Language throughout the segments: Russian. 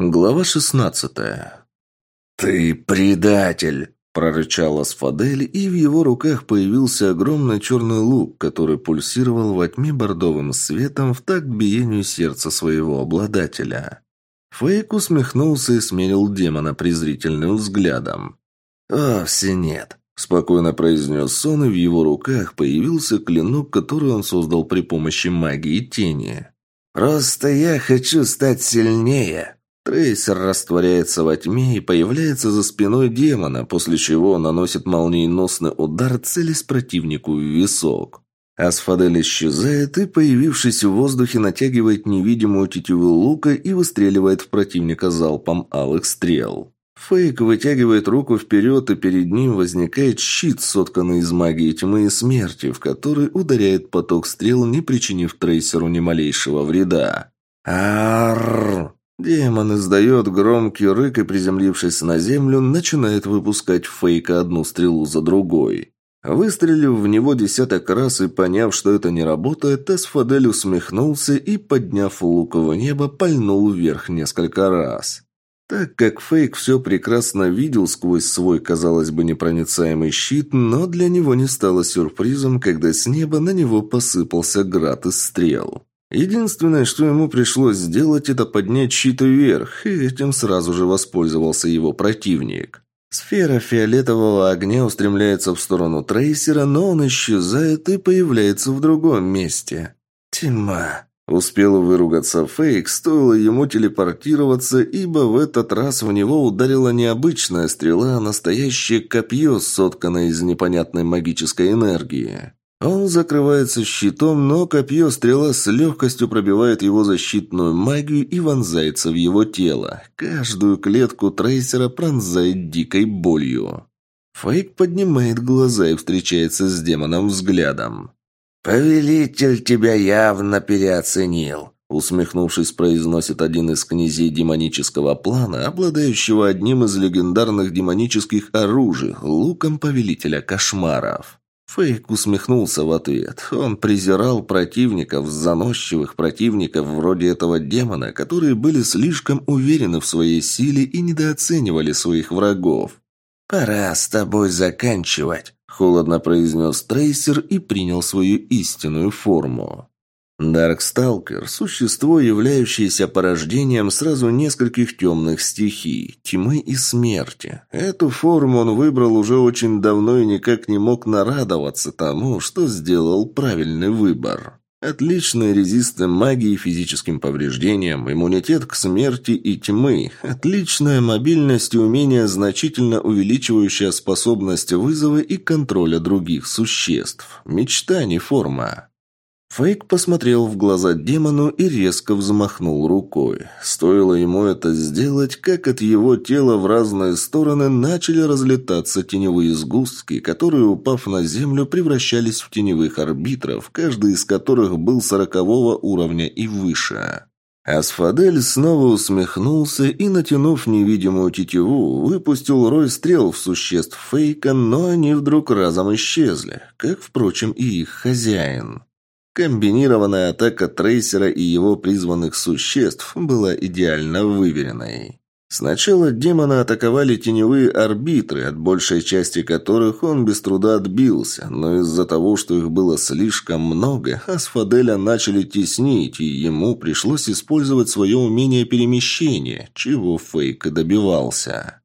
Глава шестнадцатая. «Ты предатель!» – прорычал Асфадель, и в его руках появился огромный черный лук, который пульсировал во тьме бордовым светом в такт биению сердца своего обладателя. Фейк усмехнулся и смерил демона презрительным взглядом. «Вовсе нет», – спокойно произнес он, и в его руках появился клинок, который он создал при помощи магии тени. «Просто я хочу стать сильнее!» Трейсер растворяется во тьме и появляется за спиной демона, после чего наносит молниеносный удар, целясь противнику в висок. Асфадель исчезает и, появившись в воздухе, натягивает невидимую тетиву лука и выстреливает в противника залпом алых стрел. Фейк вытягивает руку вперед, и перед ним возникает щит, сотканный из магии тьмы и смерти, в который ударяет поток стрел, не причинив трейсеру ни малейшего вреда. Арррр! Демон издает громкий рык и, приземлившись на землю, начинает выпускать фейка одну стрелу за другой. Выстрелив в него десяток раз и поняв, что это не работает, Эсфадель усмехнулся и, подняв лук в небо, пальнул вверх несколько раз. Так как Фейк все прекрасно видел сквозь свой, казалось бы, непроницаемый щит, но для него не стало сюрпризом, когда с неба на него посыпался град из стрел. Единственное, что ему пришлось сделать, это поднять щит вверх, и этим сразу же воспользовался его противник. Сфера фиолетового огня устремляется в сторону трейсера, но он исчезает и появляется в другом месте. Тьма. Успел выругаться Фейк, стоило ему телепортироваться, ибо в этот раз в него ударила не обычная стрела, а настоящее копье, сотканное из непонятной магической энергии. Он закрывается щитом, но копье-стрела с легкостью пробивает его защитную магию и вонзается в его тело. Каждую клетку трейсера пронзает дикой болью. Фейк поднимает глаза и встречается с демоном взглядом. «Повелитель тебя явно переоценил», усмехнувшись, произносит один из князей демонического плана, обладающего одним из легендарных демонических оружий – луком повелителя кошмаров. Фейк усмехнулся в ответ. Он презирал противников, заносчивых противников вроде этого демона, которые были слишком уверены в своей силе и недооценивали своих врагов. «Пора с тобой заканчивать», – холодно произнес Трейсер и принял свою истинную форму. Дарксталкер – существо, являющееся порождением сразу нескольких темных стихий – тьмы и смерти. Эту форму он выбрал уже очень давно и никак не мог нарадоваться тому, что сделал правильный выбор. Отличные резисты магии и физическим повреждениям, иммунитет к смерти и тьмы, отличная мобильность и умение, значительно увеличивающая способность вызова и контроля других существ. Мечта, не форма. Фейк посмотрел в глаза демону и резко взмахнул рукой. Стоило ему это сделать, как от его тела в разные стороны начали разлетаться теневые сгустки, которые, упав на землю, превращались в теневых арбитров, каждый из которых был сорокового уровня и выше. Асфадель снова усмехнулся и, натянув невидимую тетиву, выпустил рой стрел в существ Фейка, но они вдруг разом исчезли, как, впрочем, и их хозяин. Комбинированная атака трейсера и его призванных существ была идеально выверенной. Сначала демона атаковали теневые арбитры, от большей части которых он без труда отбился, но из-за того, что их было слишком много, Асфаделя начали теснить, и ему пришлось использовать свое умение перемещения, чего Фейк добивался.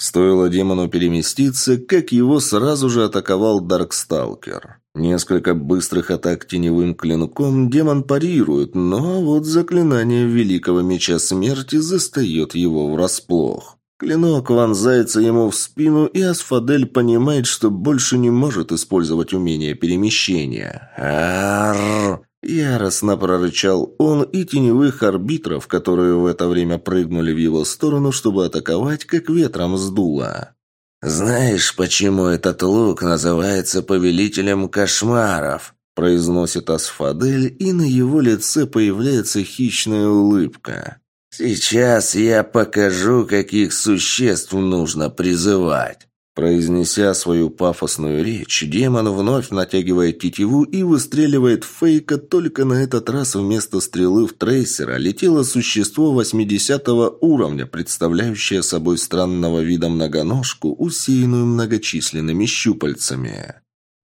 Стоило демону переместиться, как его сразу же атаковал Дарксталкер. Несколько быстрых атак теневым клинком демон парирует, но вот заклинание Великого Меча Смерти застает его врасплох. Клинок вонзается ему в спину, и Асфадель понимает, что больше не может использовать умение перемещения. Арррр! Яростно прорычал он, и теневых арбитров, которые в это время прыгнули в его сторону, чтобы атаковать, как ветром сдуло. «Знаешь, почему этот лук называется повелителем кошмаров?» произносит Асфадель, и на его лице появляется хищная улыбка. «Сейчас я покажу, каких существ нужно призывать». Произнеся свою пафосную речь, демон вновь натягивает тетиву и выстреливает фейка, только на этот раз вместо стрелы в трейсера летело существо 80 уровня, представляющее собой странного вида многоножку, усеянную многочисленными щупальцами.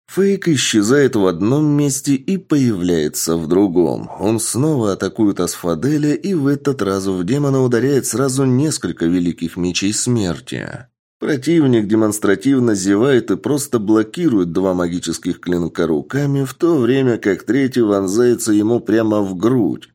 Фейк исчезает в одном месте и появляется в другом. Он снова атакует Асфаделя, и в этот раз в демона ударяет сразу несколько великих мечей смерти. Противник демонстративно зевает и просто блокирует два магических клинка руками, в то время как третий вонзается ему прямо в грудь.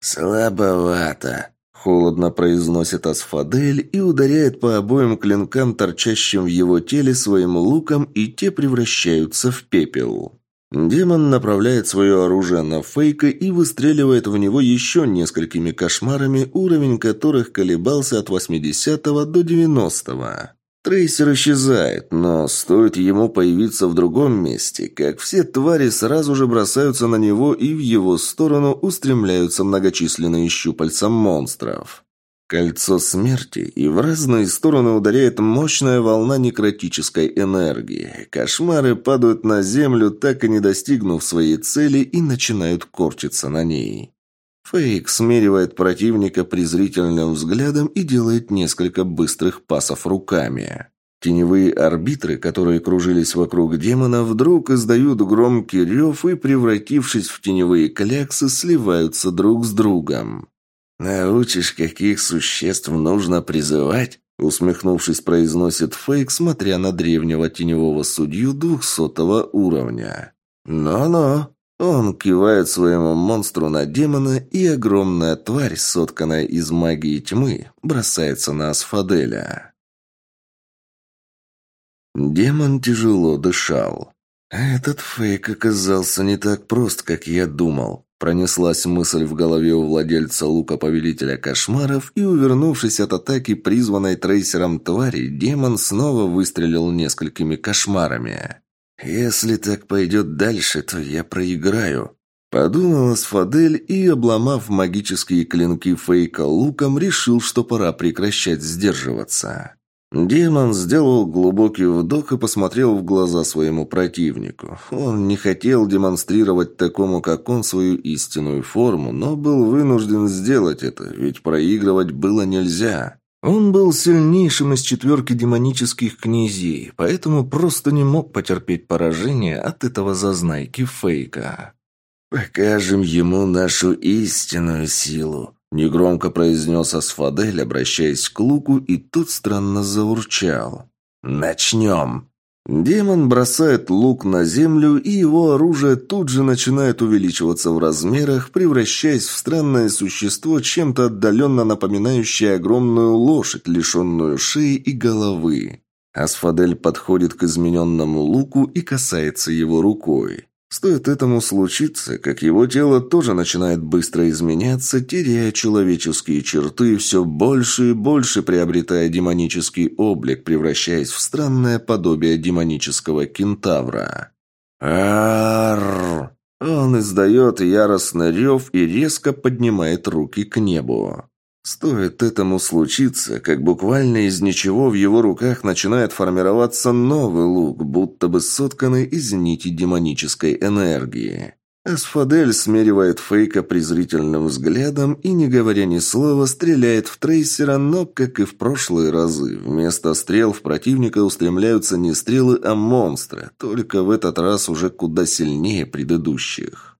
«Слабовато», – холодно произносит Асфадель и ударяет по обоим клинкам, торчащим в его теле, своим луком, и те превращаются в пепел. Демон направляет свое оружие на Фейка и выстреливает в него еще несколькими кошмарами, уровень которых колебался от 80 до 90. -го. Трейсер исчезает, но стоит ему появиться в другом месте, как все твари сразу же бросаются на него и в его сторону устремляются многочисленные щупальца монстров. Кольцо смерти, и в разные стороны ударяет мощная волна некротической энергии. Кошмары падают на землю, так и не достигнув своей цели, и начинают корчиться на ней. Фейк смеривает противника презрительным взглядом и делает несколько быстрых пасов руками. Теневые арбитры, которые кружились вокруг демона, вдруг издают громкий рев и, превратившись в теневые кляксы, сливаются друг с другом. «Научишь, каких существ нужно призывать?» Усмехнувшись, произносит Фейк, смотря на древнего теневого судью двухсотого уровня. «Но-но!» Он кивает своему монстру на демона, и огромная тварь, сотканная из магии тьмы, бросается на Асфаделя. Демон тяжело дышал. «Этот фейк оказался не так прост, как я думал», Пронеслась мысль в голове у владельца лука Повелителя Кошмаров, и, увернувшись от атаки, призванной трейсером твари, демон снова выстрелил несколькими кошмарами. «Если так пойдет дальше, то я проиграю», – подумал Асфадель и, обломав магические клинки фейка луком, решил, что пора прекращать сдерживаться. Демон сделал глубокий вдох и посмотрел в глаза своему противнику. Он не хотел демонстрировать такому, как он, свою истинную форму, но был вынужден сделать это, ведь проигрывать было нельзя. Он был сильнейшим из четверки демонических князей, поэтому просто не мог потерпеть поражение от этого зазнайки фейка. «Покажем ему нашу истинную силу», Негромко произнес Асфадель, обращаясь к луку, и тот странно заурчал. «Начнем!» Демон бросает лук на землю, и его оружие тут же начинает увеличиваться в размерах, превращаясь в странное существо, чем-то отдаленно напоминающее огромную лошадь, лишенную шеи и головы. Асфадель подходит к измененному луку и касается его рукой. Стоит этому случиться, как его тело тоже начинает быстро изменяться, теряя человеческие черты, все больше и больше приобретая демонический облик, превращаясь в странное подобие демонического кентавра. Арр! Он издает яростный рев и резко поднимает руки к небу. Стоит этому случиться, как буквально из ничего в его руках начинает формироваться новый лук, будто бы сотканный из нити демонической энергии. Асфадель смеривает Фейка презрительным взглядом и, не говоря ни слова, стреляет в трейсера, но, как и в прошлые разы, вместо стрел в противника устремляются не стрелы, а монстры, только в этот раз уже куда сильнее предыдущих.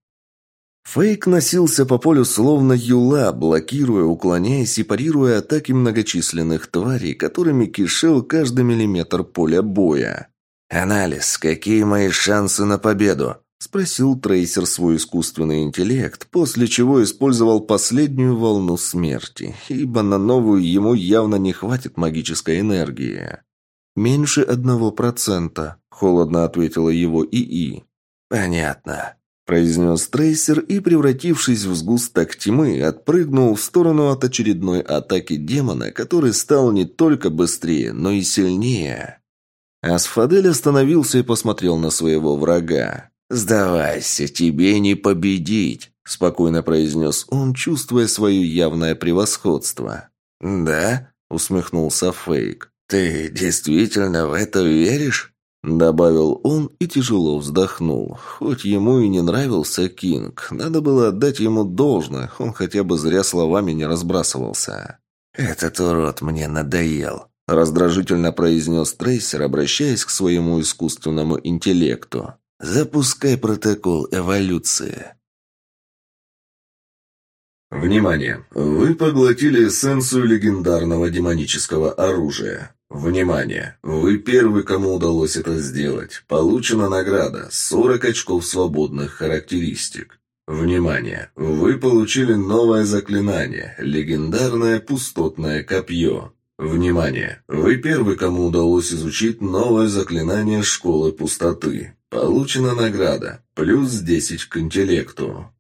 Фейк носился по полю словно юла, блокируя, уклоняясь и парируя атаки многочисленных тварей, которыми кишел каждый миллиметр поля боя. «Анализ. Какие мои шансы на победу?» – спросил трейсер свой искусственный интеллект, после чего использовал последнюю волну смерти, ибо на новую ему явно не хватит магической энергии. «Меньше одного процента», – холодно ответила его ИИ. «Понятно», произнес трейсер и, превратившись в сгусток тьмы, отпрыгнул в сторону от очередной атаки демона, который стал не только быстрее, но и сильнее. Асфадель остановился и посмотрел на своего врага. «Сдавайся, тебе не победить», – спокойно произнес он, чувствуя свое явное превосходство. «Да?» – усмехнулся Фейк. «Ты действительно в это веришь?» Добавил он и тяжело вздохнул. Хоть ему и не нравился Кинг, надо было отдать ему должное, он хотя бы зря словами не разбрасывался. «Этот урод мне надоел», – раздражительно произнес Трейсер, обращаясь к своему искусственному интеллекту. «Запускай протокол эволюции». Внимание! Вы поглотили эссенцию легендарного демонического оружия. Внимание! Вы первый, кому удалось это сделать. Получена награда – 40 очков свободных характеристик. Внимание! Вы получили новое заклинание – легендарное пустотное копье. Внимание! Вы первый, кому удалось изучить новое заклинание Школы Пустоты. Получена награда – плюс 10 к интеллекту.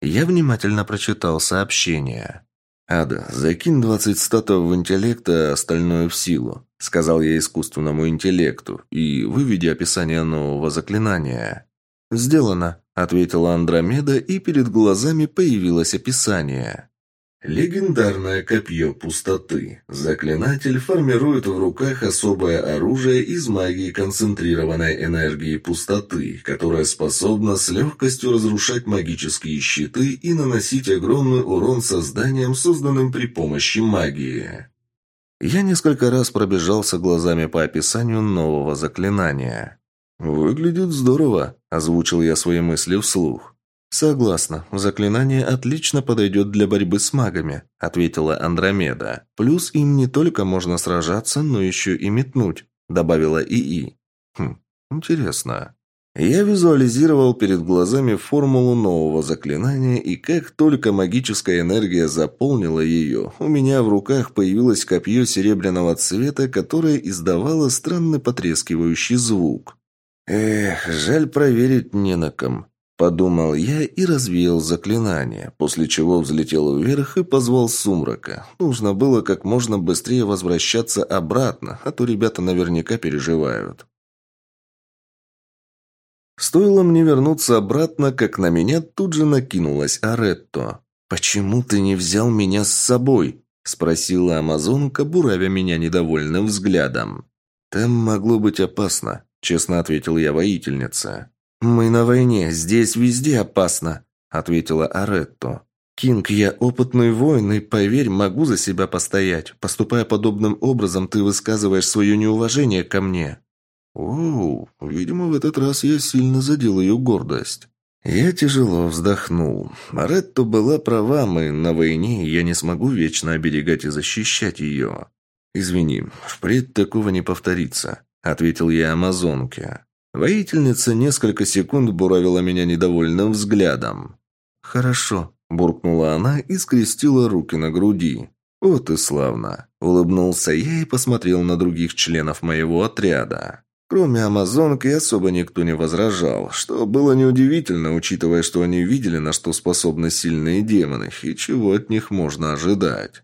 Я внимательно прочитал сообщение. «Ада, закинь двадцать статов в интеллект, а остальное в силу», — сказал я искусственному интеллекту, и выведи описание нового заклинания. «Сделано», — ответила Андромеда, и перед глазами появилось описание. Легендарное копье пустоты. Заклинатель формирует в руках особое оружие из магии концентрированной энергии пустоты, которое способно с легкостью разрушать магические щиты и наносить огромный урон созданиям, созданным при помощи магии. Я несколько раз пробежался глазами по описанию нового заклинания. «Выглядит здорово», – озвучил я свои мысли вслух. «Согласна. Заклинание отлично подойдет для борьбы с магами», – ответила Андромеда. «Плюс им не только можно сражаться, но еще и метнуть», – добавила ИИ. «Хм, интересно». Я визуализировал перед глазами формулу нового заклинания, и как только магическая энергия заполнила ее, у меня в руках появилось копье серебряного цвета, которое издавало странный потрескивающий звук. Эх, жаль проверить не на ком. Подумал я и развеял заклинание, после чего взлетел вверх и позвал сумрака. Нужно было как можно быстрее возвращаться обратно, а то ребята наверняка переживают. Стоило мне вернуться обратно, как на меня тут же накинулась Аретто. «Почему ты не взял меня с собой?» – спросила амазонка, буравя меня недовольным взглядом. «Там могло быть опасно», – честно ответил я воительнице. «Мы на войне, здесь везде опасно», — ответила Аретто. «Кинг, я опытный воин, и, поверь, могу за себя постоять. Поступая подобным образом, ты высказываешь свое неуважение ко мне». «Оу, видимо, в этот раз я сильно задел ее гордость». Я тяжело вздохнул. Аретто была права, мы на войне, я не смогу вечно оберегать и защищать ее. «Извини, впредь такого не повторится», — ответил я амазонке. Воительница несколько секунд буравила меня недовольным взглядом. «Хорошо», – буркнула она и скрестила руки на груди. «Вот и славно!» – улыбнулся я и посмотрел на других членов моего отряда. Кроме амазонки особо никто не возражал, что было неудивительно, учитывая, что они видели, на что способны сильные демоны, и чего от них можно ожидать.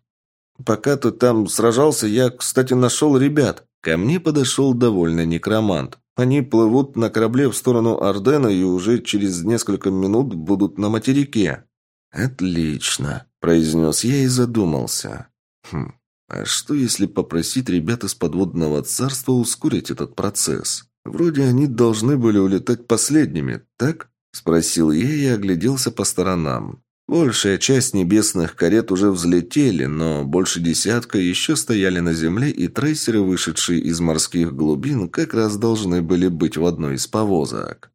«Пока ты там сражался, я, кстати, нашел ребят». Ко мне подошел довольный некромант. Они плывут на корабле в сторону Ордена и уже через несколько минут будут на материке». «Отлично», – произнес я и задумался. «Хм, а что если попросить ребят из подводного царства ускорить этот процесс? Вроде они должны были улетать последними, так?» – спросил я и огляделся по сторонам. Большая часть небесных карет уже взлетели, но больше десятка еще стояли на земле, и трейсеры, вышедшие из морских глубин, как раз должны были быть в одной из повозок.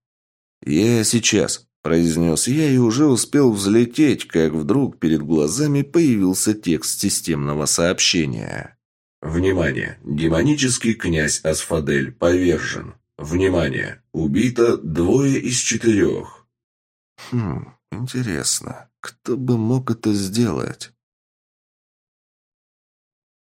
«Я сейчас», – произнес я и уже успел взлететь, как вдруг перед глазами появился текст системного сообщения. «Внимание! Демонический князь Асфадель повержен. Внимание! Убито двое из четырех». «Хм, интересно». Кто бы мог это сделать?